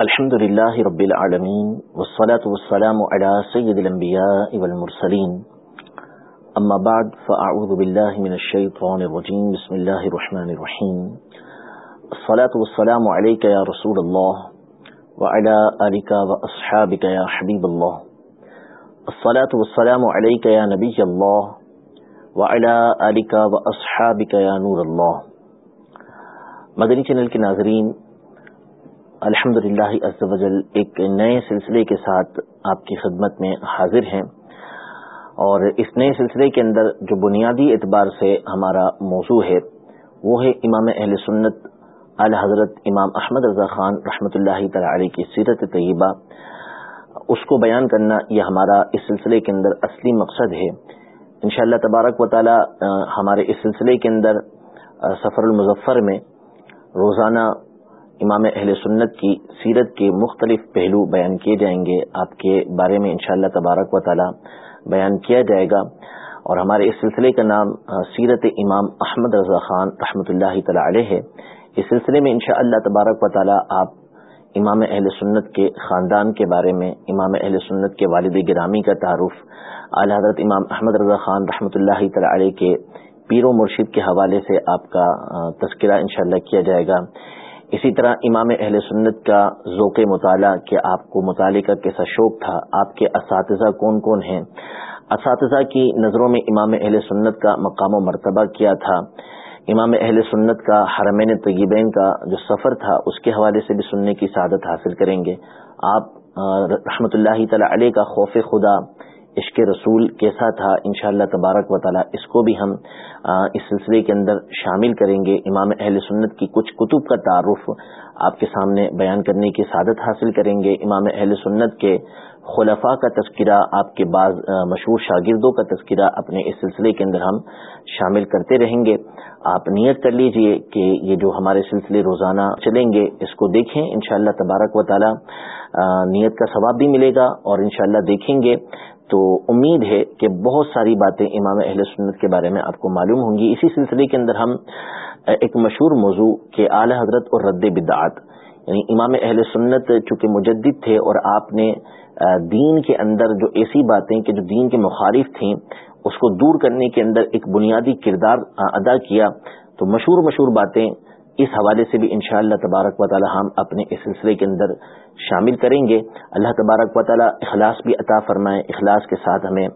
الحمد لله رب العالمين والصلاة والسلام على سيد الأنبياء والمرسلين أما بعد فأعوذ بالله من الشيطان الرجيم بسم الله الرحمن الرحيم الصلاة والسلام عليك يا رسول الله وعلى آلك وأصحابك يا حبيب الله الصلاة والسلام عليك يا نبي الله وعلى آلك وأصحابك يا نور الله مدنی چینل کے ناظرین الحمد للہ ایک نئے سلسلے کے ساتھ آپ کی خدمت میں حاضر ہیں۔ اور اس نئے سلسلے کے اندر جو بنیادی اعتبار سے ہمارا موضوع ہے، وہ ہے امام اہل سنت اعلی حضرت امام احمد رضا خان رحمۃ اللہ تعالی کی سیرت طیبہ۔ اس کو بیان کرنا یہ ہمارا اس سلسلے کے اندر اصلی مقصد ہے۔ انشاءاللہ اللہ تبارک و تعالی ہمارے اس سلسلے کے اندر سفر المظفر میں روزانہ امام اہل سنت کی سیرت کے مختلف پہلو بیان کیے جائیں گے۔ آپ کے بارے میں انشاءاللہ تبارک و تعالی بیان کیا جائے گا۔ اور ہمارے اس سلسلے کا نام سیرت امام احمد رضا خان رحمۃ اللہ تعالی علیہ ہے۔ اس سلسلے میں انشاءاللہ تبارک و تعالی آپ امام اہل سنت کے خاندان کے بارے میں، امام اہل سنت کے والد گرامی کا تعارف، اعلی حضرت امام احمد رضا خان رحمۃ اللہ تعالی علیہ کے پیر و مرشد کے حوالے سے آپ کا تذکرہ انشاءاللہ کیا جائے گا۔ اسی طرح امام اہل سنت کا ذوق مطالعہ کہ آپ کو مطالعے کا کیسا شوق تھا، آپ کے اساتذہ کون کون ہیں؟ اساتذہ کی نظروں میں امام اہل سنت کا مقام و مرتبہ کیا تھا؟ امام اہل سنت کا حرمین طیبین کا جو سفر تھا، اس کے حوالے سے بھی سننے کی سعادت حاصل کریں گے۔ آپ رحمۃ اللہ تعالی علیہ کا خوف خدا عشق رسول کیسا تھا، انشاءاللہ تبارک و تعالی اس کو بھی ہم اس سلسلے کے اندر شامل کریں گے۔ امام اہل سنت کی کچھ کتب کا تعارف آپ کے سامنے بیان کرنے کی سعادت حاصل کریں گے۔ امام اہل سنت کے خلفاء کا تذکرہ، آپ کے بعض مشہور شاگردوں کا تذکرہ اپنے اس سلسلے کے اندر ہم شامل کرتے رہیں گے۔ آپ نیت کر لیجیے کہ یہ جو ہمارے سلسلے روزانہ چلیں گے، اس کو دیکھیں۔ انشاءاللہ تبارک و تعالی نیت کا ثواب بھی ملے گا اور انشاءاللہ دیکھیں گے۔ تو امید ہے کہ بہت ساری باتیں امام اہل سنت کے بارے میں آپ کو معلوم ہوں گی۔ اسی سلسلے کے اندر ہم ایک مشہور موضوع کے اعلی حضرت اور رد بدعات یعنی امام اہل سنت چونکہ مجدد تھے اور آپ نے دین کے اندر جو ایسی باتیں کہ جو دین کے مخالف تھیں، اس کو دور کرنے کے اندر ایک بنیادی کردار ادا کیا۔ تو مشہور مشہور باتیں اس حوالے سے بھی انشاءاللہ تبارک و تعالی ہم اپنے اس سلسلے کے اندر شامل کریں گے۔ اللہ تبارک و تعالی اخلاص بھی عطا فرمائے، اخلاص کے ساتھ ہمیں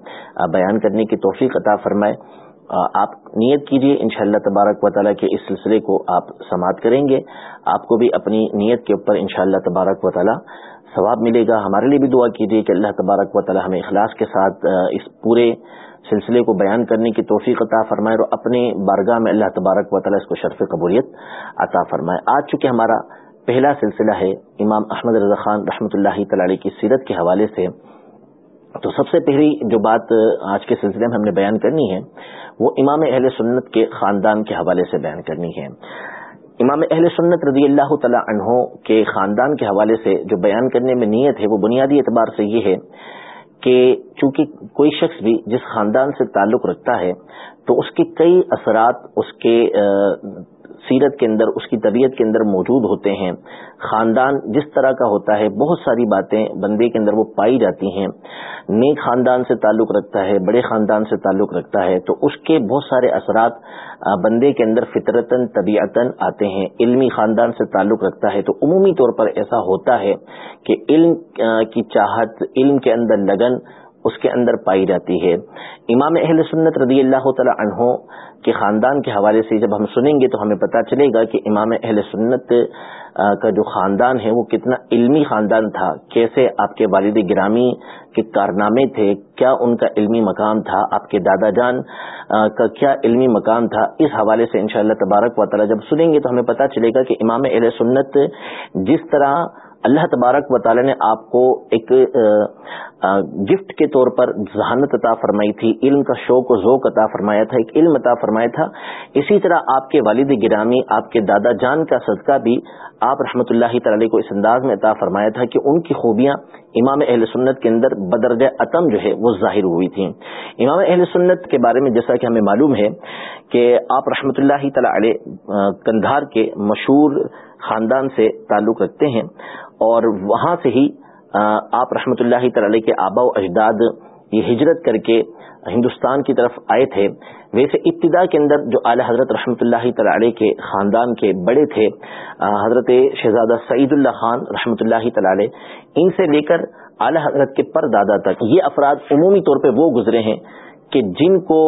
بیان کرنے کی توفیق عطا فرمائے۔ آپ نیت کیجیے انشاءاللہ تبارک و تعالیٰ کے اس سلسلے کو آپ سماعت کریں گے۔ آپ کو بھی اپنی نیت کے اوپر انشاءاللہ تبارک و تعالی ثواب ملے گا۔ ہمارے لیے بھی دعا کیجیے کہ اللہ تبارک و تعالی ہمیں اخلاص کے ساتھ اس پورے سلسلے کو بیان کرنے کی توفیق عطا فرمائے اور اپنے بارگاہ میں اللہ تبارک و تعالیٰ اس کو شرف قبولیت عطا فرمائے۔ آج چونکہ ہمارا پہلا سلسلہ ہے امام احمد رضا خان رحمۃ اللہ تعالی کی سیرت کے حوالے سے، تو سب سے پہلی جو بات آج کے سلسلے میں ہم نے بیان کرنی ہے، وہ امام اہل سنت کے خاندان کے حوالے سے بیان کرنی ہے۔ امام اہل سنت رضی اللہ تعالی عنہ کے خاندان کے حوالے سے جو بیان کرنے میں نیت ہے، وہ بنیادی اعتبار سے یہ ہے کہ چونکہ کوئی شخص بھی جس خاندان سے تعلق رکھتا ہے تو اس کے کئی اثرات اس کے سیرت کے اندر، اس کی طبیعت کے اندر موجود ہوتے ہیں۔ خاندان جس طرح کا ہوتا ہے، بہت ساری باتیں بندے کے اندر وہ پائی جاتی ہیں۔ نیک خاندان سے تعلق رکھتا ہے، بڑے خاندان سے تعلق رکھتا ہے، تو اس کے بہت سارے اثرات بندے کے اندر فطرتاً، طبیعتاً آتے ہیں۔ علمی خاندان سے تعلق رکھتا ہے، تو عمومی طور پر ایسا ہوتا ہے کہ علم کی چاہت، علم کے اندر لگن اس کے اندر پائی جاتی ہے۔ امام اہل سنت رضی اللہ تعالی عنہ کے خاندان کے حوالے سے جب ہم سنیں گے تو ہمیں پتہ چلے گا کہ امام اہل سنت کا جو خاندان ہے وہ کتنا علمی خاندان تھا۔ کیسے آپ کے والد گرامی کے کارنامے تھے، کیا ان کا علمی مقام تھا، آپ کے دادا جان کا کیا علمی مقام تھا، اس حوالے سے انشاءاللہ تبارک و تعالی جب سنیں گے تو ہمیں پتہ چلے گا کہ امام اہل سنت جس طرح اللہ تبارک و تعالی نے آپ کو ایک گفٹ کے طور پر ذہانت عطا فرمائی تھی، علم کا شوق و ذوق عطا فرمایا تھا، ایک علم عطا فرمایا تھا۔ اسی طرح آپ کے والد گرامی، آپ کے دادا جان کا صدقہ بھی آپ رحمۃ اللہ تعالی کو اس انداز میں عطا فرمایا تھا کہ ان کی خوبیاں امام اہل سنت کے اندر بدرج عتم جو ہے وہ ظاہر ہوئی تھیں۔ امام اہل سنت کے بارے میں جیسا کہ ہمیں معلوم ہے کہ آپ رحمۃ اللہ تعالی علیہ کندھار کے مشہور خاندان سے تعلق رکھتے ہیں اور وہاں سے ہی آپ رحمۃ اللہ تعالی کے آبا و اجداد یہ ہجرت کر کے ہندوستان کی طرف آئے تھے ویسے ابتدا کے اندر جو اعلی حضرت رحمۃ اللہ تعالی کے خاندان کے بڑے تھے حضرت شہزادہ سعید اللہ خان رحمۃ اللہ تعالی ان سے لے کر اعلی حضرت کے پر دادا تک، یہ افراد عمومی طور پہ وہ گزرے ہیں کہ جن کو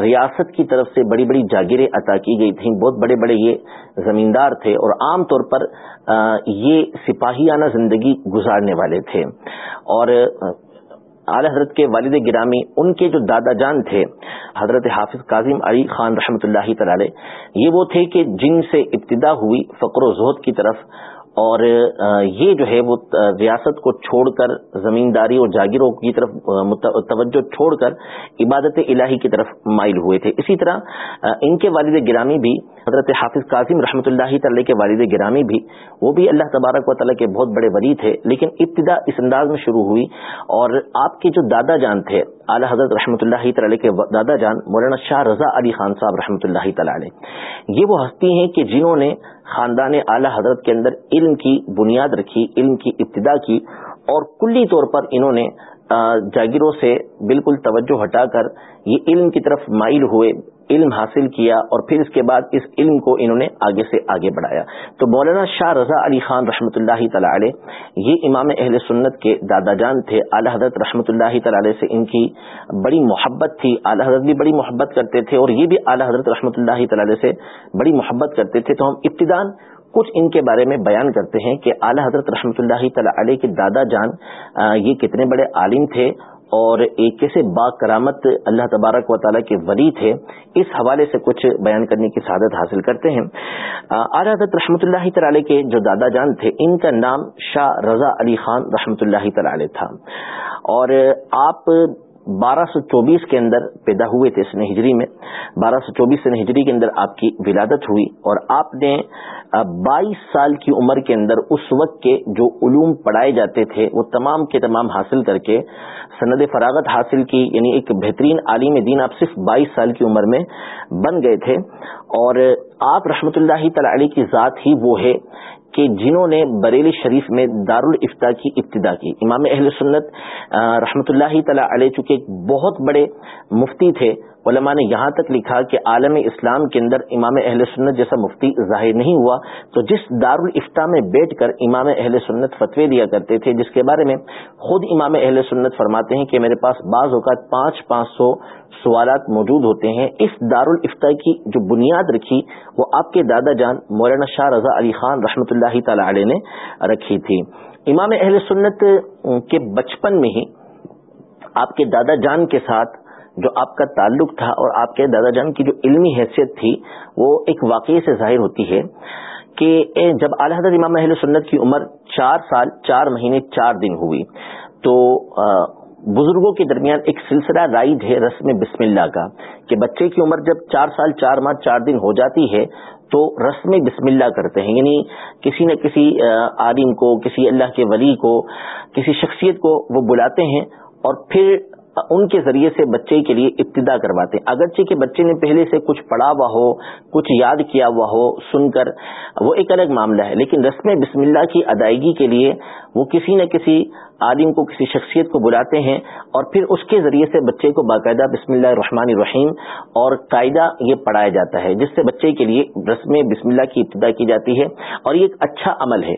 ریاست کی طرف سے بڑی بڑی جاگیریں عطا کی گئی تھیں، بہت بڑے بڑے یہ زمیندار تھے اور عام طور پر یہ سپاہیانہ زندگی گزارنے والے تھے۔ اور اعلی حضرت کے والد گرامی، ان کے جو دادا جان تھے، حضرت حافظ کاظم علی خان رحمۃ اللہ تعالی، یہ وہ تھے کہ جن سے ابتدا ہوئی فقر و زہد کی طرف اور یہ جو ہے وہ ریاست کو چھوڑ کر، زمینداری اور جاگیروں کی طرف توجہ چھوڑ کر عبادت الہی کی طرف مائل ہوئے تھے۔ اسی طرح ان کے والد گرامی بھی، حضرت حافظ قاسم رحمۃ اللہ تعالی کے والد گرامی بھی، وہ بھی اللہ تبارک و تعالیٰ کے بہت بڑے ولی تھے، لیکن ابتدا اس انداز میں شروع ہوئی۔ اور آپ کے جو دادا جان تھے اعلی حضرت رحمۃ اللہ تعالی کے دادا جان مولانا شاہ رضا علی خان صاحب رحمۃ اللہ تعالی یہ وہ ہستی ہیں کہ جنہوں نے خاندان اعلی حضرت کے اندر علم کی بنیاد رکھی، علم کی ابتدا کی اور کلی طور پر انہوں نے جاگیروں سے بالکل توجہ ہٹا کر یہ علم کی طرف مائل ہوئے۔ علم حاصل کیا اور پھر اس کے بعد اس علم کو انہوں نے آگے سے آگے بڑھایا۔ تو مولانا شاہ رضا علی خان رحمۃ اللہ تعالی یہ امام اہل سنت کے دادا جان تھے، اعلی حضرت رحمۃ اللہ تعالی سے ان کی بڑی محبت تھی۔ اعلی حضرت بھی بڑی محبت کرتے تھے اور یہ بھی اعلی حضرت رحمۃ اللہ تعالی سے بڑی محبت کرتے تھے۔ تو ہم ابتدان کچھ ان کے بارے میں بیان کرتے ہیں کہ اعلی حضرت رحمۃ اللہ تعالی علیہ کے دادا جان یہ کتنے بڑے عالم تھے اور ایک کیسے با کرامت اللہ تبارک و تعالیٰ کے ولی تھے، اس حوالے سے کچھ بیان کرنے کی سعادت حاصل کرتے ہیں۔ اعلی حضرت رحمۃ اللہ تعالی کے جو دادا جان تھے، ان کا نام شاہ رضا علی خان رحمۃ اللہ تعالی تھا۔ اور آپ بارہ سو چوبیس کے اندر پیدا ہوئے تھے سن ہجری میں۔ بارہ سو چوبیس سن ہجری کے اندر آپ کی ولادت ہوئی اور آپ نے بائیس سال کی عمر کے اندر اس وقت کے جو علوم پڑھائے جاتے تھے، وہ تمام کے تمام حاصل کر کے سند فراغت حاصل کی یعنی ایک بہترین عالم دین آپ صرف بائیس سال کی عمر میں بن گئے تھے۔ اور آپ رحمت اللہ تعالی کی ذات ہی وہ ہے کہ جنہوں نے بریلی شریف میں دارالفتا کی ابتدا کی۔ امام اہل سنت رحمۃ اللہ تعالی علیہ چونکہ ایک بہت بڑے مفتی تھے علماء نے یہاں تک لکھا کہ عالم اسلام کے اندر امام اہل سنت جیسا مفتی ظاہر نہیں ہوا، تو جس دار الفتا میں بیٹھ کر امام اہل سنت فتوی دیا کرتے تھے، جس کے بارے میں خود امام اہل سنت فرماتے ہیں کہ میرے پاس بعض اوقات پانچ پانچ سو سوالات موجود ہوتے ہیں، اس دارالافتا کی جو بنیاد رکھی، وہ آپ کے دادا جان مولانا شاہ رضا علی خان رحمۃ اللہ تعالی علیہ نے رکھی تھی۔ امام اہل سنت کے بچپن میں ہی آپ کے دادا جان کے ساتھ جو آپ کا تعلق تھا اور آپ کے دادا جان کی جو علمی حیثیت تھی، وہ ایک واقعے سے ظاہر ہوتی ہے کہ جب اعلی حضرت امام اہل سنت کی عمر چار سال، چار مہینے، چار دن ہوئی، تو بزرگوں کے درمیان ایک سلسلہ رائج ہے رسم بسم اللہ کا، کہ بچے کی عمر جب چار سال، چار ماہ، چار دن ہو جاتی ہے، تو رسم بسم اللہ کرتے ہیں۔ یعنی کسی نہ کسی عالم کو، کسی اللہ کے ولی کو، کسی شخصیت کو وہ بلاتے ہیں اور پھر ان کے ذریعے سے بچے کے لیے ابتدا کرواتے ہیں۔ اگرچہ کہ بچے نے پہلے سے کچھ پڑھا ہوا ہو، کچھ یاد کیا ہوا ہو، سن کر، وہ ایک الگ معاملہ ہے، لیکن رسم بسم اللہ کی ادائیگی کے لیے وہ کسی نہ کسی عالم کو کسی شخصیت کو بلاتے ہیں اور پھر اس کے ذریعے سے بچے کو باقاعدہ بسم اللہ الرحمن الرحیم اور قاعدہ یہ پڑھایا جاتا ہے، جس سے بچے کے لیے رسم بسم اللہ کی ابتدا کی جاتی ہے اور یہ ایک اچھا عمل ہے۔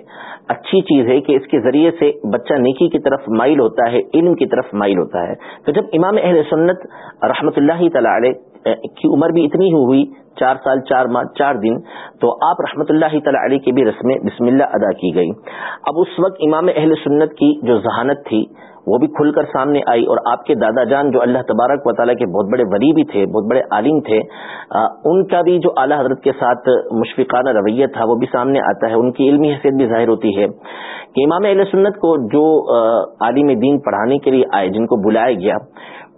اچھی چیز ہے کہ اس کے ذریعے سے بچہ نیکی کی طرف مائل ہوتا ہے، علم کی طرف مائل ہوتا ہے۔ تو جب امام اہل سنت رحمۃ اللہ تعالی کی عمر بھی اتنی ہی ہوئی، چار سال، چار ماہ، چار دن، تو آپ رحمۃ اللہ تعالی علیہ کی بھی رسم بسم اللہ ادا کی گئی اب اس وقت امام اہل سنت کی جو ذہانت تھی، وہ بھی کھل کر سامنے آئی اور آپ کے دادا جان جو اللہ تبارک و تعالیٰ کے بہت بڑے ولی بھی تھے، بہت بڑے عالم تھے ان کا بھی جو اعلیٰ حضرت کے ساتھ مشفقانہ رویہ تھا، وہ بھی سامنے آتا ہے۔ ان کی علمی حیثیت بھی ظاہر ہوتی ہے کہ امام اہل سنت کو جو عالم دین پڑھانے کے لیے آئے، جن کو بلایا گیا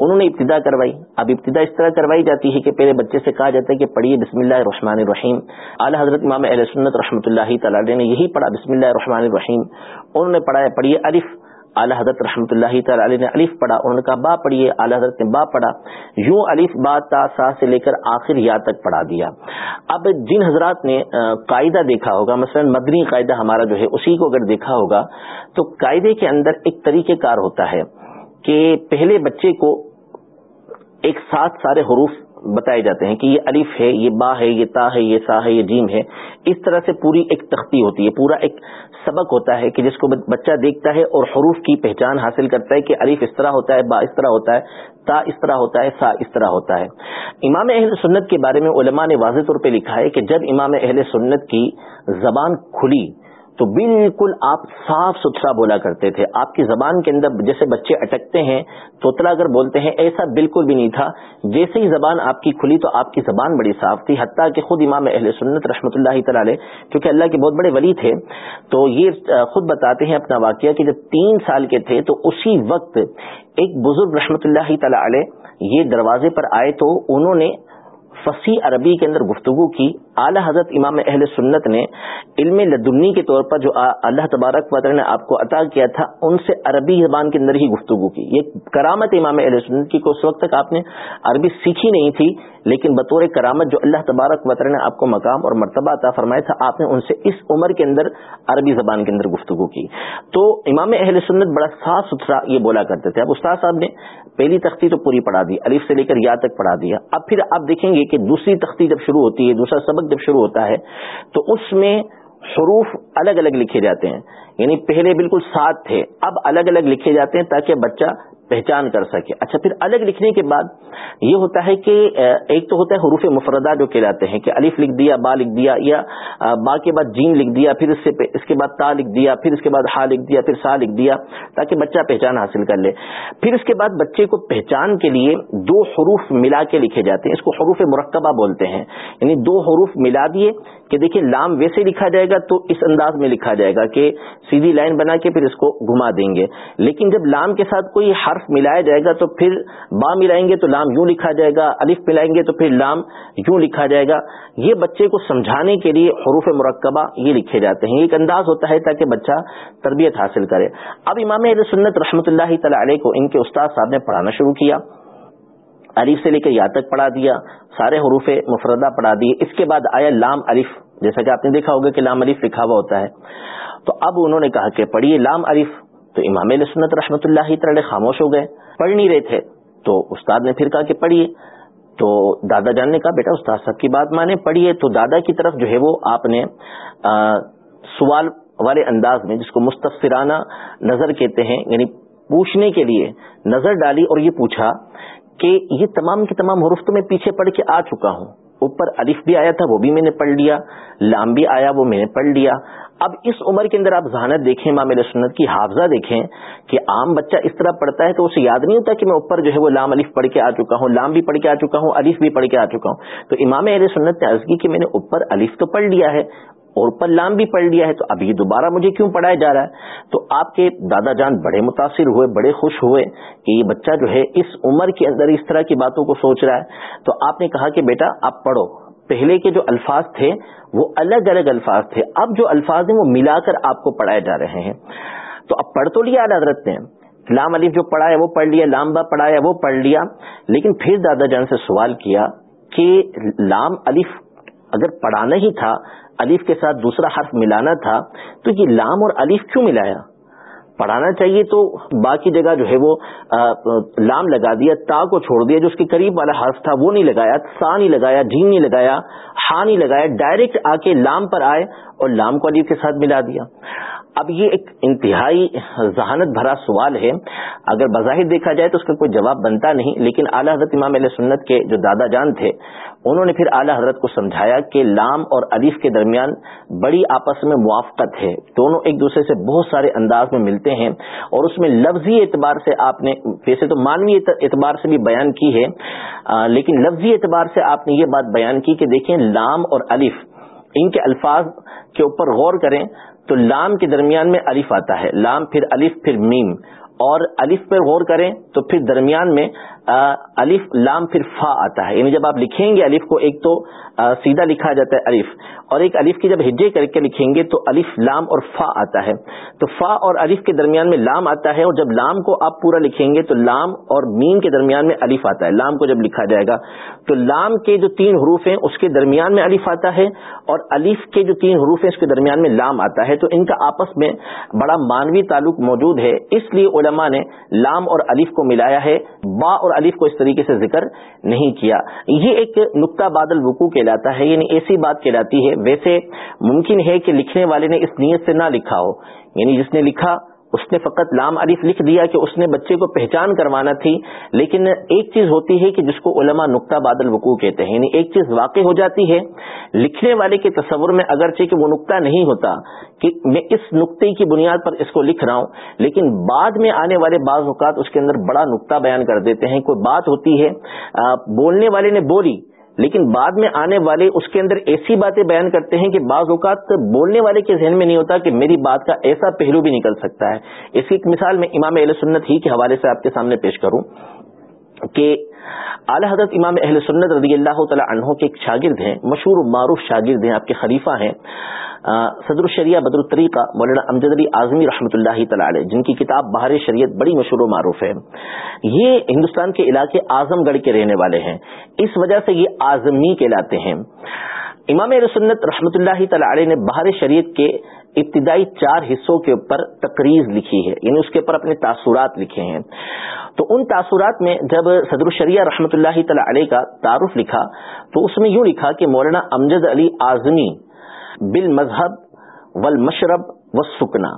انہوں نے ابتدا کروائی۔ اب ابتدا اس طرح کروائی جاتی ہے کہ پہلے بچے سے کہا جاتا ہے کہ پڑھیے بسم اللہ الرحمن الرحیم۔ اعلی حضرت امام اہل سنت رحمۃ اللہ تعالی نے یہی پڑھا، بسم اللہ الرحمن الرحیم۔ انہوں نے پڑھایا، پڑھیے الف۔ اعلیٰ حضرت رحمۃ اللہ تعالی علیہ نے الف پڑھا، انہوں نے کہا با پڑھیے۔ اعلیٰ حضرت نے با پڑھا۔ یوں الف با تا سا سے لے کر آخر یا تک پڑھا دیا۔ اب جن حضرات نے قاعدہ دیکھا ہوگا، مثلا مدنی قاعدہ ہمارا جو ہے، اسی کو اگر دیکھا ہوگا تو قاعدے کے اندر ایک طریقہ کار ہوتا ہے کہ پہلے بچے کو ایک ساتھ سارے حروف بتائے جاتے ہیں کہ یہ الف ہے، یہ با ہے، یہ تا ہے، یہ سا ہے، یہ جیم ہے۔ اس طرح سے پوری ایک تختی ہوتی ہے، پورا ایک سبق ہوتا ہے کہ جس کو بچہ دیکھتا ہے اور حروف کی پہچان حاصل کرتا ہے کہ الف اس طرح ہوتا ہے، با اس طرح ہوتا ہے، تا اس طرح ہوتا ہے، سا اس طرح ہوتا ہے۔ امام اہل سنت کے بارے میں علماء نے واضح طور پہ لکھا ہے کہ جب امام اہل سنت کی زبان کھلی تو بالکل آپ صاف ستھرا بولا کرتے تھے۔ آپ کی زبان کے اندر جیسے بچے اٹکتے ہیں، توتلا کر بولتے ہیں، ایسا بالکل بھی نہیں تھا۔ جیسے ہی زبان آپ کی کھلی تو آپ کی زبان بڑی صاف تھی، حتیٰ کہ خود امام اہل سنت رحمۃ اللہ تعالی کیونکہ اللہ کے بہت بڑے ولی تھے، تو یہ خود بتاتے ہیں اپنا واقعہ کہ جب تین سال کے تھے تو اسی وقت ایک بزرگ رحمۃ اللہ تعالی یہ دروازے پر آئے تو انہوں نے فصیح عربی کے اندر گفتگو کی۔ اعلی حضرت امام اہل سنت نے علم لدنی کے طور پر جو اللہ تبارک وطر نے آپ کو عطا کیا تھا، ان سے عربی زبان کے اندر ہی گفتگو کی۔ یہ کرامت امام اہل سنت کی اس وقت تک آپ نے عربی سیکھی نہیں تھی، لیکن بطور کرامت جو اللہ تبارک وطر نے آپ کو مقام اور مرتبہ عطا فرمایا تھا، آپ نے ان سے اس عمر کے اندر عربی زبان کے اندر گفتگو کی۔ تو امام اہل سنت بڑا صاف ستھرا یہ بولا کرتے تھے۔ اب استاد صاحب نے پہلی تختی تو پوری پڑھا دی، الف سے لے کر یا تک پڑھا دیا۔ اب پھر آپ دیکھیں گے کہ دوسری تختی جب شروع ہوتی ہے، دوسرا سبق جب شروع ہوتا ہے تو اس میں حروف الگ الگ لکھے جاتے ہیں یعنی پہلے بالکل سات تھے، اب الگ الگ لکھے جاتے ہیں تاکہ بچہ پہچان کر سکے۔ اچھا پھر الگ لکھنے کے بعد یہ ہوتا ہے کہ ایک تو ہوتا ہے حروف مفردہ جو کہلاتے ہیں کہ الف لکھ دیا، با لکھ دیا، یا با کے بعد جیم لکھ دیا، پھر اس سے اس کے بعد تا لکھ دیا، پھر اس کے بعد ہا لکھ دیا، پھر سا لکھ دیا، تاکہ بچہ پہچان حاصل کر لے۔ پھر اس کے بعد بچے کو پہچان کے لیے دو حروف ملا کے لکھے جاتے ہیں۔ اس کو حروف مرکبہ بولتے ہیں۔ یعنی دو حروف ملا دیے کہ دیکھیں لام ویسے لکھا جائے گا تو اس انداز میں لکھا جائے گا کہ سیدھی لائن بنا کے پھر اس کو گھما دیں گے۔ لیکن جب لام کے ساتھ کوئی حرف ملایا جائے گا تو پھر با ملائیں گے تو لام یوں لکھا جائے گا، الف ملائیں گے تو پھر لام یوں لکھا جائے گا۔ یہ بچے کو سمجھانے کے لیے حروف مرکبہ یہ لکھے جاتے ہیں۔ ایک انداز ہوتا ہے تاکہ بچہ تربیت حاصل کرے۔ اب امام علیہ سنت رحمۃ اللہ تعالی علیہ کو ان کے استاد صاحب نے پڑھانا شروع کیا۔ الف سے لے کے یا تک پڑھا دیا، سارے حروف مفردہ پڑھا دیے۔ اس کے بعد آیا لام الف، جیسا کہ آپ نے دیکھا ہوگا کہ لام الف لکھا ہوا ہوتا ہے۔ تو اب انہوں نے کہا کہ پڑھیے لام الف۔ تو امام سنت رحمۃ اللہ تعالی خاموش ہو گئے، پڑھ نہیں رہے تھے۔ تو استاد نے پھر کہا کہ پڑھیے۔ تو دادا جان نے کہا بیٹا، استاد صاحب کی بات مانے، پڑھیے۔ تو دادا کی طرف جو ہے وہ آپ نے سوال والے انداز میں جس کو مستفرانہ نظر کہتے ہیں یعنی پوچھنے کے لیے نظر ڈالی اور یہ پوچھا کہ یہ تمام کے تمام حروف تو میں پیچھے پڑھ کے آ چکا ہوں۔ اوپر الف بھی آیا تھا، وہ بھی میں نے پڑھ لیا، لام بھی آیا، وہ میں نے پڑھ لیا۔ اب اس عمر کے اندر آپ ذہانت دیکھیں ماں میرے سنت کی حافظہ دیکھیں کہ عام بچہ اس طرح پڑھتا ہے تو اسے یاد نہیں ہوتا کہ میں اوپر جو ہے وہ لام الف پڑھ کے آ چکا ہوں، لام بھی پڑھ کے آ چکا ہوں، الف بھی پڑھ کے آ چکا ہوں۔ تو امام علیہ سنت نے عرض کی کہ میں نے اوپر الف تو پڑھ لیا ہے اور اوپر لام بھی پڑھ لیا ہے، تو اب یہ دوبارہ مجھے کیوں پڑھایا جا رہا ہے؟ تو آپ کے دادا جان بڑے متاثر ہوئے، بڑے خوش ہوئے کہ یہ بچہ جو ہے اس عمر کے اندر اس طرح کی باتوں کو سوچ رہا ہے۔ تو آپ نے کہا کہ بیٹا آپ پڑھو۔ پہلے کے جو الفاظ تھے وہ الگ الگ الفاظ تھے۔ اب جو الفاظ ہیں وہ ملا کر آپ کو پڑھائے جا رہے ہیں۔ تو اب پڑھ تو لیا حضرت نے۔ لام علیف جو پڑھا ہے وہ پڑھ لیا، لام با پڑھا ہے وہ پڑھ لیا۔ لیکن پھر دادا جان سے سوال کیا کہ لام الف اگر پڑھانا ہی تھا، الف کے ساتھ دوسرا حرف ملانا تھا، تو یہ لام اور الف کیوں ملایا؟ پڑھانا چاہیے تو باقی جگہ جو ہے وہ لام لگا دیا، تا کو چھوڑ دیا، جو اس کے قریب والا حرف تھا، وہ نہیں لگایا، سا نہیں لگایا جین نہیں لگایا، ہا نہیں لگایا، ڈائریکٹ آ کے لام پر آئے اور لام کو علیف کے ساتھ ملا دیا۔ اب یہ ایک انتہائی ذہانت بھرا سوال ہے۔ اگر بظاہر دیکھا جائے تو اس کا کوئی جواب بنتا نہیں، لیکن اعلیٰ حضرت امام علیہ سنت کے جو دادا جان تھے، انہوں نے پھر اعلیٰ حضرت کو سمجھایا کہ لام اور علیف کے درمیان بڑی آپس میں موافقت ہے۔ دونوں ایک دوسرے سے بہت سارے انداز میں ملتے ہیں اور اس میں لفظی اعتبار سے آپ نے ویسے تو مانوی اعتبار سے بھی بیان کی ہے لیکن لفظی اعتبار سے آپ نے یہ بات بیان کی کہ دیکھیں لام اور الف ان کے الفاظ کے اوپر غور کریں۔ تو لام کے درمیان میں الف آتا ہے۔ لام پھر الف، پھر میم۔ اور الف پر غور کریں تو پھر درمیان میں الف لام پھر فا آتا ہے۔ یعنی جب آپ لکھیں گے الف کو ایک تو سیدھا لکھا جاتا ہے الف، اور ایک الف کی جب ہجے کر کے لکھیں گے تو الف لام اور فا آتا ہے۔ تو فا اور الف کے درمیان میں لام آتا ہے، اور جب لام کو آپ پورا لکھیں گے تو لام اور مین کے درمیان میں الف آتا ہے۔ لام کو جب لکھا جائے گا تو لام کے جو تین حروف ہیں، اس کے درمیان میں الف آتا ہے، اور الف کے جو تین حروف ہیں، اس کے درمیان میں لام آتا ہے۔ تو ان کا آپس میں بڑا مانوی تعلق موجود ہے۔ اس لیے علماء نے لام اور الف کو ملایا ہے۔ با اور الف کو اس طریقے سے ذکر نہیں کیا۔ یہ ایک نقطہ بادل وقوع کہلاتا ہے یعنی ایسی بات کہلاتی ہے۔ ویسے ممکن ہے کہ لکھنے والے نے اس نیت سے نہ لکھا ہو یعنی جس نے لکھا اس نے فقط لام عریف لکھ دیا کہ اس نے بچے کو پہچان کروانا تھی، لیکن ایک چیز ہوتی ہے کہ جس کو علماء نقطہ بادل وقوع کہتے ہیں یعنی ایک چیز واقع ہو جاتی ہے۔ لکھنے والے کے تصور میں اگرچہ کہ وہ نقطہ نہیں ہوتا کہ میں اس نقطے کی بنیاد پر اس کو لکھ رہا ہوں، لیکن بعد میں آنے والے بعض اوقات اس کے اندر بڑا نقطہ بیان کر دیتے ہیں۔ کوئی بات ہوتی ہے بولنے والے نے بولی لیکن بعد میں آنے والے اس کے اندر ایسی باتیں بیان کرتے ہیں کہ بعض اوقات بولنے والے کے ذہن میں نہیں ہوتا کہ میری بات کا ایسا پہلو بھی نکل سکتا ہے۔ اس کی ایک مثال میں امام علیہ سنت ہی کے حوالے سے آپ کے سامنے پیش کروں کہ اعلی حضرت امام اہل سنت رضی اللہ تعالی عنہ کے ایک شاگرد ہیں، مشہور معروف شاگرد ہیں، آپ کے خلیفہ ہیں صدر الشریعہ بدر الطریقہ، مولانا امجد علی اعظمی رحمۃ اللہ تعالی جن کی کتاب بہار شریعت بڑی مشہور و معروف ہے۔ یہ ہندوستان کے علاقے اعظم گڑھ کے رہنے والے ہیں۔ اس وجہ سے یہ اعظمی کہلاتے ہیں۔ امام سنت رحمۃ اللہ تعالی نے بہار شریعت کے ابتدائی چار حصوں کے اوپر تقریز لکھی ہے یعنی اس کے اوپر اپنے تاثرات لکھے ہیں۔ تو ان تاثرات میں جب صدر الشریعہ رحمۃ اللہ تعالی علیہ کا تعارف لکھا، تو اس میں یوں لکھا کہ مولانا امجد علی اعظمی بال مذہب ول مشرب و سکنا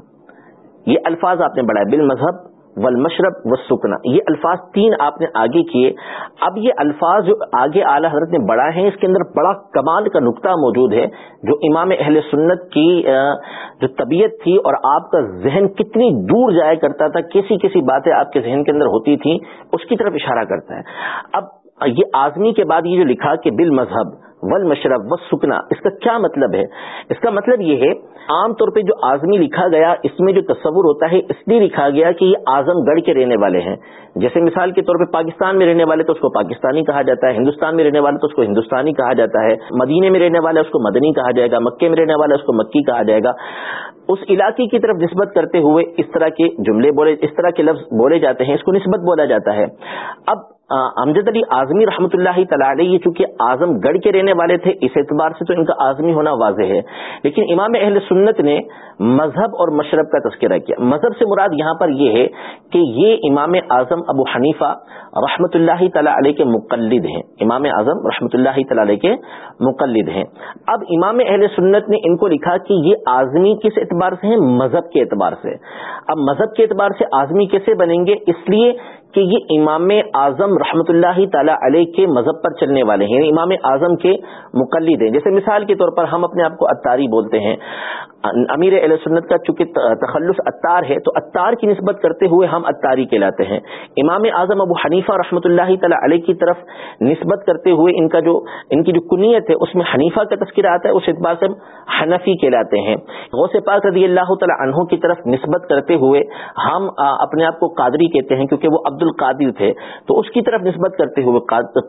یہ الفاظ آپ نے بڑھایا بال مذہب ول مشرب و سکنا یہ الفاظ تین آپ نے آگے کیے۔ اب یہ الفاظ جو آگے اعلی حضرت نے بڑھائے ہیں، اس کے اندر بڑا کمال کا نقطہ موجود ہے۔ جو امام اہل سنت کی جو طبیعت تھی اور آپ کا ذہن کتنی دور جایا کرتا تھا، کیسی کیسی باتیں آپ کے ذہن کے اندر ہوتی تھیں، اس کی طرف اشارہ کرتا ہے۔ اب یہ آزمی کے بعد یہ جو لکھا کہ بال مذہب ول مشرب و سکنا اس کا کیا مطلب ہے؟ اس کا مطلب یہ ہے، عام طور پہ جو آزمی لکھا گیا، اس میں جو تصور ہوتا ہے، اس لیے لکھا گیا کہ یہ اعظم گڑھ کے رہنے والے ہیں۔ جیسے مثال کے طور پہ پاکستان میں رہنے والے تو اس کو پاکستانی کہا جاتا ہے، ہندوستان میں رہنے والے تو اس کو ہندوستانی کہا جاتا ہے۔ مدینے میں رہنے والے اس کو مدنی کہا جائے گا، مکے میں رہنے والے اس کو مکی کہا جائے گا۔ اس علاقے کی طرف نسبت کرتے ہوئے اس طرح کے جملے بولے، اس طرح کے لفظ بولے جاتے ہیں، اس کو نسبت بولا جاتا ہے۔ اب امجد علی اعظمی رحمۃ اللہ تعالی یہ چونکہ اعظم گڑھ کے رہنے والے تھے، اس اعتبار سے تو ان کا اعظمی ہونا واضح ہے۔ لیکن امام اہل سنت نے مذہب اور مشرب کا تذکرہ کیا۔ مذہب سے مراد یہاں پر یہ ہے کہ یہ امام اعظم ابو حنیفہ رحمۃ اللہ تعالی علیہ کے مقلد ہیں۔ امام اعظم رحمۃ اللہ تعالی علیہ کے مقلد ہیں۔ اب امام اہل سنت نے ان کو لکھا کہ یہ اعظمی کس اعتبار سے ہیں؟ مذہب کے اعتبار سے۔ اب مذہب کے اعتبار سے اعظمی کیسے بنیں گے؟ اس لیے کہ یہ امام اعظم رحمۃ اللہ تعالی علیہ کے مذہب پر چلنے والے ہیں یعنی امام اعظم کے مقلد ہیں جیسے مثال کے طور پر ہم اپنے آپ کو اتاری بولتے ہیں۔ امیر علیہ سنت کا چونکہ تخلص اتار ہے تو اتار کی نسبت کرتے ہوئے ہم اتاری کہلاتے ہیں۔ امام اعظم ابو حنیفہ رحمۃ اللہ تعالی علیہ کی طرف نسبت کرتے ہوئے ان کا جو، ان کی جو کنیت ہے، اس میں حنیفہ کا تذکرہ آتا ہے، اس اعتبار سے ہم حنفی کہلاتے ہیں۔ غوث پاک رضی اللہ تعالی عنہ کی طرف نسبت کرتے ہوئے ہم اپنے آپ کو قادری کہتے ہیں کیونکہ وہ عبد القادر تھے۔ تو اس کی طرف نسبت کرتے ہوئے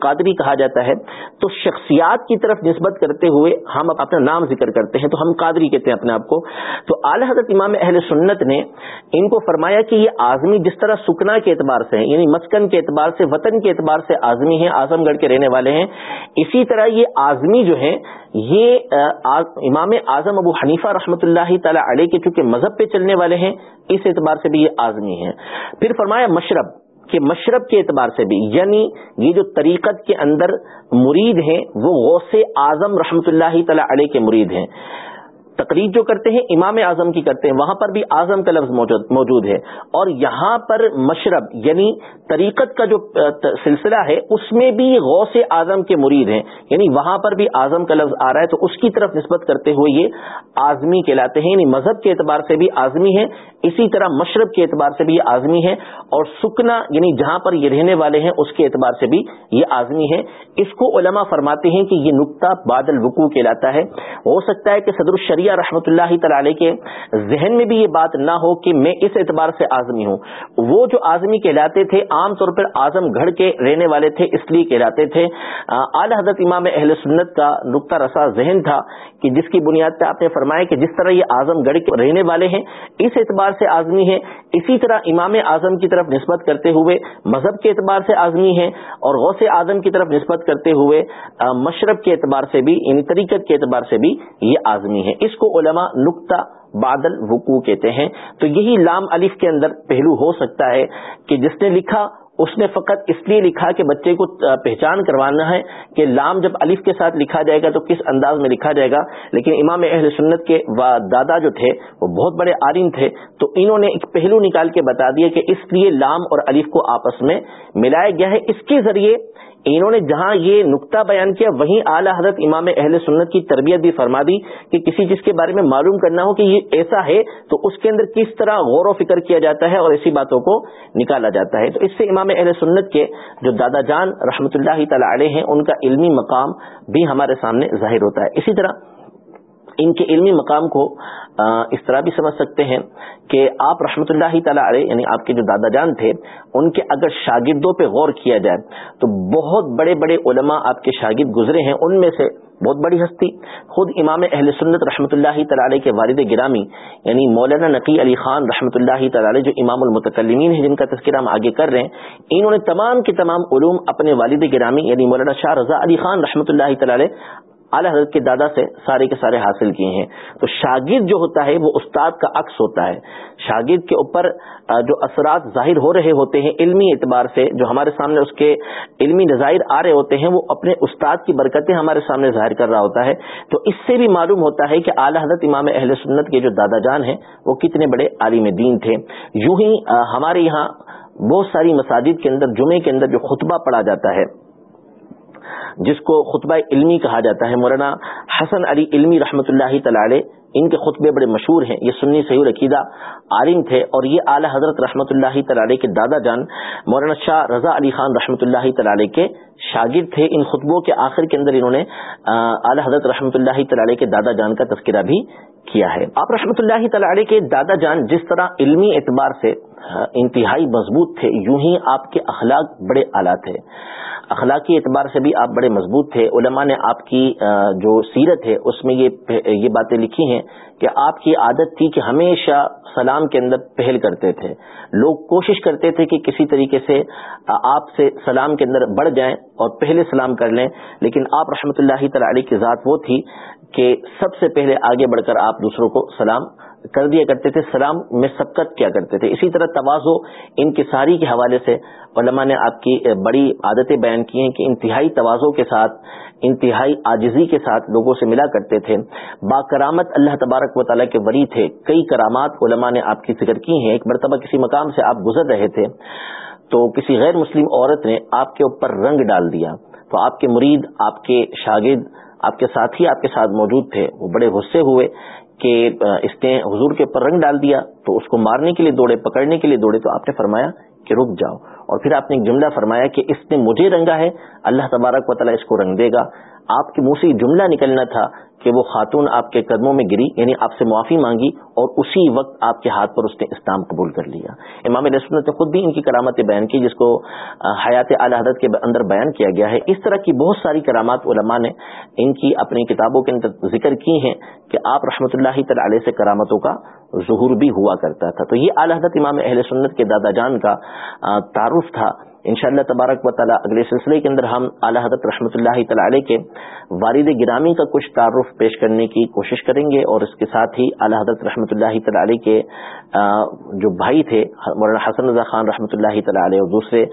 قادری کہا جاتا ہے۔ تو شخصیات کی طرف نسبت کرتے ہوئے ہم اپنا نام ذکر کرتے ہیں تو ہم قادری کہتے ہیں اپنے آپ کو۔ تو اعلی حضرت امام اہل سنت نے ان کو فرمایا کہ یہ آزمی جس طرح سکنا کے اعتبار سے ہیں یعنی مسکن کے اعتبار سے، وطن کے اعتبار سے آزمی ہیں، اعظم گڑھ کے رہنے والے ہیں، اسی طرح یہ آزمی جو ہے یہ امام اعظم ابو حنیفہ رحمۃ اللہ تعالی علیہ کے چونکہ مذہب پہ چلنے والے ہیں، اس اعتبار سے بھی یہ آزمی ہیں۔ پھر فرمایا مشرب، کہ مشرب کے اعتبار سے بھی یعنی یہ جو طریقت کے اندر مرید ہیں، وہ غوث اعظم رحمۃ اللہ تعالی علیہ کے مرید ہیں۔ تقریر جو کرتے ہیں، امام اعظم کی کرتے ہیں، وہاں پر بھی اعظم کا لفظ موجود ہے۔ اور یہاں پر مشرب یعنی طریقت کا جو سلسلہ ہے، اس میں بھی غوث اعظم کے مرید ہیں۔ یعنی وہاں پر بھی اعظم کا لفظ آ رہا ہے، تو اس کی طرف نسبت کرتے ہوئے یہ آزمی کہلاتے ہیں۔ یعنی مذہب کے اعتبار سے بھی آزمی ہے اسی طرح مشرب کے اعتبار سے بھی یہ آزمی ہے اور سکنا یعنی جہاں پر یہ رہنے والے ہیں، اس کے اعتبار سے بھی یہ آزمی ہے اس کو علماء فرماتے ہیں کہ یہ نقطہ بادل وقوع کہلاتا ہے۔ ہو سکتا ہے کہ صدر الشریف قادریہ رحمۃ اللہ تعالی کے ذہن میں بھی یہ بات نہ ہو کہ میں اس اعتبار سے آزمی ہوں۔ وہ جو آزمی کہلاتے تھے، عام طور پر اعظم گڑھ کے رہنے والے تھے، اس لیے کہلاتے تھے۔ اعلی حضرت امام اہل سنت کا نقطہ رسا ذہن تھا کہ جس کی بنیاد پہ آپ نے فرمایا کہ جس طرح یہ اعظم گڑھ کے رہنے والے ہیں، اس اعتبار سے آزمی ہے اسی طرح امام اعظم کی طرف نسبت کرتے ہوئے، مذہب کے اعتبار سے آزمی ہے اور غوث اعظم کی طرف نسبت کرتے ہوئے مشرب کے اعتبار سے بھی یعنی طریقت کے اعتبار سے بھی یہ آزمی ہے اس کو علماء نقطہ بادل وقوع کہتے ہیں، تو یہی لام الف کے اندر پہلو ہو سکتا ہے کہ جس نے لکھا، اس نے فقط اس لیے لکھا کہ بچے کو پہچان کروانا ہے کہ لام جب الف کے ساتھ لکھا جائے گا تو کس انداز میں لکھا جائے گا۔ لیکن امام اہل سنت کے دادا جو تھے، وہ بہت بڑے عالم تھے، تو انہوں نے ایک پہلو نکال کے بتا دیا کہ اس لیے لام اور الف کو آپس میں ملایا گیا ہے۔ اس کے ذریعے انہوں نے جہاں یہ نقطہ بیان کیا، وہیں اعلی حضرت امام اہل سنت کی تربیت بھی فرما دی کہ کسی چیز کے بارے میں معلوم کرنا ہو کہ یہ ایسا ہے تو اس کے اندر کس طرح غور و فکر کیا جاتا ہے اور ایسی باتوں کو نکالا جاتا ہے۔ تو اس سے امام اہل سنت کے جو دادا جان رحمتہ اللہ تعالی علیہ ہیں، ان کا علمی مقام بھی ہمارے سامنے ظاہر ہوتا ہے۔ اسی طرح ان کے علمی مقام کو اس طرح بھی سمجھ سکتے ہیں کہ آپ رحمۃ اللہ تعالی علیہ یعنی آپ کے جو دادا جان تھے، ان کے اگر شاگردوں پہ غور کیا جائے، تو بہت بڑے بڑے علماء آپ کے شاگرد گزرے ہیں، ان میں سے بہت بڑی ہستی۔ خود امام اہل سنت رحمۃ اللہ تعالی کے والد گرامی یعنی مولانا نقی علی خان رحمۃ اللہ تعالی جو امام المتکلمین ہیں، جن کا تذکرہ ہم آگے کر رہے ہیں، انہوں نے تمام کے تمام علوم اپنے والد گرامی یعنی مولانا شاہ رضا علی خان رحمۃ اللہ تعالی اعلی حضرت کے دادا سے سارے کے سارے حاصل کیے ہیں۔ تو شاگرد جو ہوتا ہے وہ استاد کا عکس ہوتا ہے۔ شاگرد کے اوپر جو اثرات ظاہر ہو رہے ہوتے ہیں علمی اعتبار سے، جو ہمارے سامنے اس کے علمی نظائر آ رہے ہوتے ہیں، وہ اپنے استاد کی برکتیں ہمارے سامنے ظاہر کر رہا ہوتا ہے۔ تو اس سے بھی معلوم ہوتا ہے کہ اعلی حضرت امام اہل سنت کے جو دادا جان ہیں، وہ کتنے بڑے عالم دین تھے۔ یوں ہی ہمارے یہاں بہت ساری مساجد کے اندر، جمعے کے اندر جو خطبہ پڑھا جاتا ہے جس کو خطبہ علمی کہا جاتا ہے، مولانا حسن علی علمی رحمۃ اللہ تعالی ان کے خطبے بڑے مشہور ہیں۔ یہ سنی صحیح عقیدہ عالم تھے اور یہ اعلی حضرت رحمۃ اللہ تعالی کے دادا جان، مولانا شاہ رضا علی خان رحمۃ اللہ تعالی کے شاگرد تھے۔ ان خطبوں کے آخر کے اندر انہوں نے اعلی حضرت رحمۃ اللہ تعالی کے دادا جان کا تذکرہ بھی کیا ہے۔ آپ رحمۃ اللہ تعالی کے دادا جان جس طرح علمی اعتبار سے انتہائی مضبوط تھے، یوں ہی آپ کے اخلاق بڑے اعلیٰ تھے۔ اخلاقی اعتبار سے بھی آپ بڑے مضبوط تھے۔ علماء نے آپ کی جو سیرت ہے، اس میں یہ یہ باتیں لکھی ہیں کہ آپ کی عادت تھی کہ ہمیشہ سلام کے اندر پہل کرتے تھے۔ لوگ کوشش کرتے تھے کہ کسی طریقے سے آپ سے سلام کے اندر بڑھ جائیں اور پہلے سلام کر لیں۔ لیکن آپ رحمۃ اللہ تعالی کی ذات وہ تھی کہ سب سے پہلے آگے بڑھ کر آپ دوسروں کو سلام کر دیا کرتے تھے، سلام میں سبقت کیا کرتے تھے۔ اسی طرح توازو ان کی ساری کے حوالے سے علماء نے آپ کی بڑی عادتیں بیان کی ہیں کہ انتہائی توازو کے ساتھ، انتہائی آجزی کے ساتھ لوگوں سے ملا کرتے تھے۔ با کرامت اللہ تبارک و تعالیٰ کے وری تھے۔ کئی کرامات علماء نے آپ کی ذکر کی ہیں۔ ایک مرتبہ کسی مقام سے آپ گزر رہے تھے تو کسی غیر مسلم عورت نے آپ کے اوپر رنگ ڈال دیا۔ تو آپ کے مرید، آپ کے شاگرد، آپ کے ساتھی، آپ کے ساتھ موجود تھے۔ وہ بڑے غصے ہوئے۔ کہ اس نے حضور کے اوپر رنگ ڈال دیا، تو اس کو مارنے کے لیے دوڑے، پکڑنے کے لیے دوڑے، تو آپ نے فرمایا کہ رک جاؤ۔ اور پھر آپ نے ایک جملہ فرمایا کہ اس نے مجھے رنگا ہے، اللہ تبارک و تعالیٰ اس کو رنگ دے گا۔ آپ کے منہ سے جملہ نکلنا تھا کہ وہ خاتون آپ کے قدموں میں گری یعنی آپ سے معافی مانگی اور اسی وقت آپ کے ہاتھ پر اس نے اسلام قبول کر لیا۔ امام رسمت نے خود بھی ان کی کرامتیں بیان کی، جس کو حیات اعلی حضرت کے اندر بیان کیا گیا ہے۔ اس طرح کی بہت ساری کرامات علماء نے ان کی اپنی کتابوں کے اندر ذکر کی ہیں کہ آپ رحمۃ اللہ تعالی علیہ سے کرامتوں کا ظہور بھی ہوا کرتا تھا۔ تو یہ اعلی حضرت امام اہل سنت کے دادا جان کا تعارف تھا۔ ان شاء اللہ تبارک و تعالیٰ اگلے سلسلے کے اندر ہم اعلیٰ حضرت رحمۃ اللہ تعالی کے والد گرامی کا کچھ تعارف پیش کرنے کی کوشش کریں گے اور اس کے ساتھ ہی اعلیٰ حضرت رحمۃ اللہ تعالی کے جو بھائی تھے، مولانا حسن رضا خان رحمۃ اللہ تعالی اور دوسرے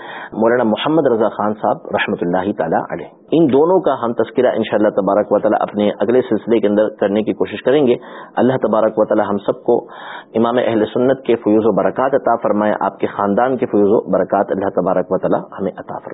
مولانا محمد رضا خان صاحب رحمۃ اللہ تعالیٰ علیہ۔ ان دونوں کا ہم تذکرہ ان شاء اللہ تبارک و تعالیٰ اپنے اگلے سلسلے کے اندر کرنے کی کوشش کریں گے۔ اللہ تبارک و تعالیٰ ہم سب کو امام اہل سنت کے فیوز و برکات عطا فرمائے، آپ کے خاندان کے فیوز و برکات اللہ تبارک و تعالیٰ ہمیں عطا فرمائے۔